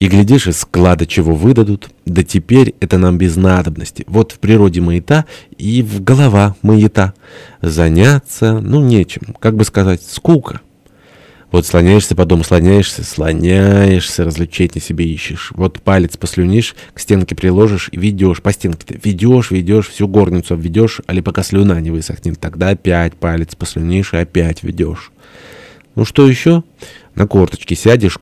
И, глядишь, из склада чего выдадут. Да теперь это нам без надобности. Вот в природе маята и в голова маята. Заняться, ну, нечем. Как бы сказать, скука. Вот слоняешься по дому, слоняешься, слоняешься, развлечения себе ищешь. Вот палец послюнишь, к стенке приложишь и ведешь, по стенке-то ведешь, ведешь, всю горницу обведешь, али пока слюна не высохнет. Тогда опять палец послюнишь и опять ведешь. Ну что еще? На корточки сядешь,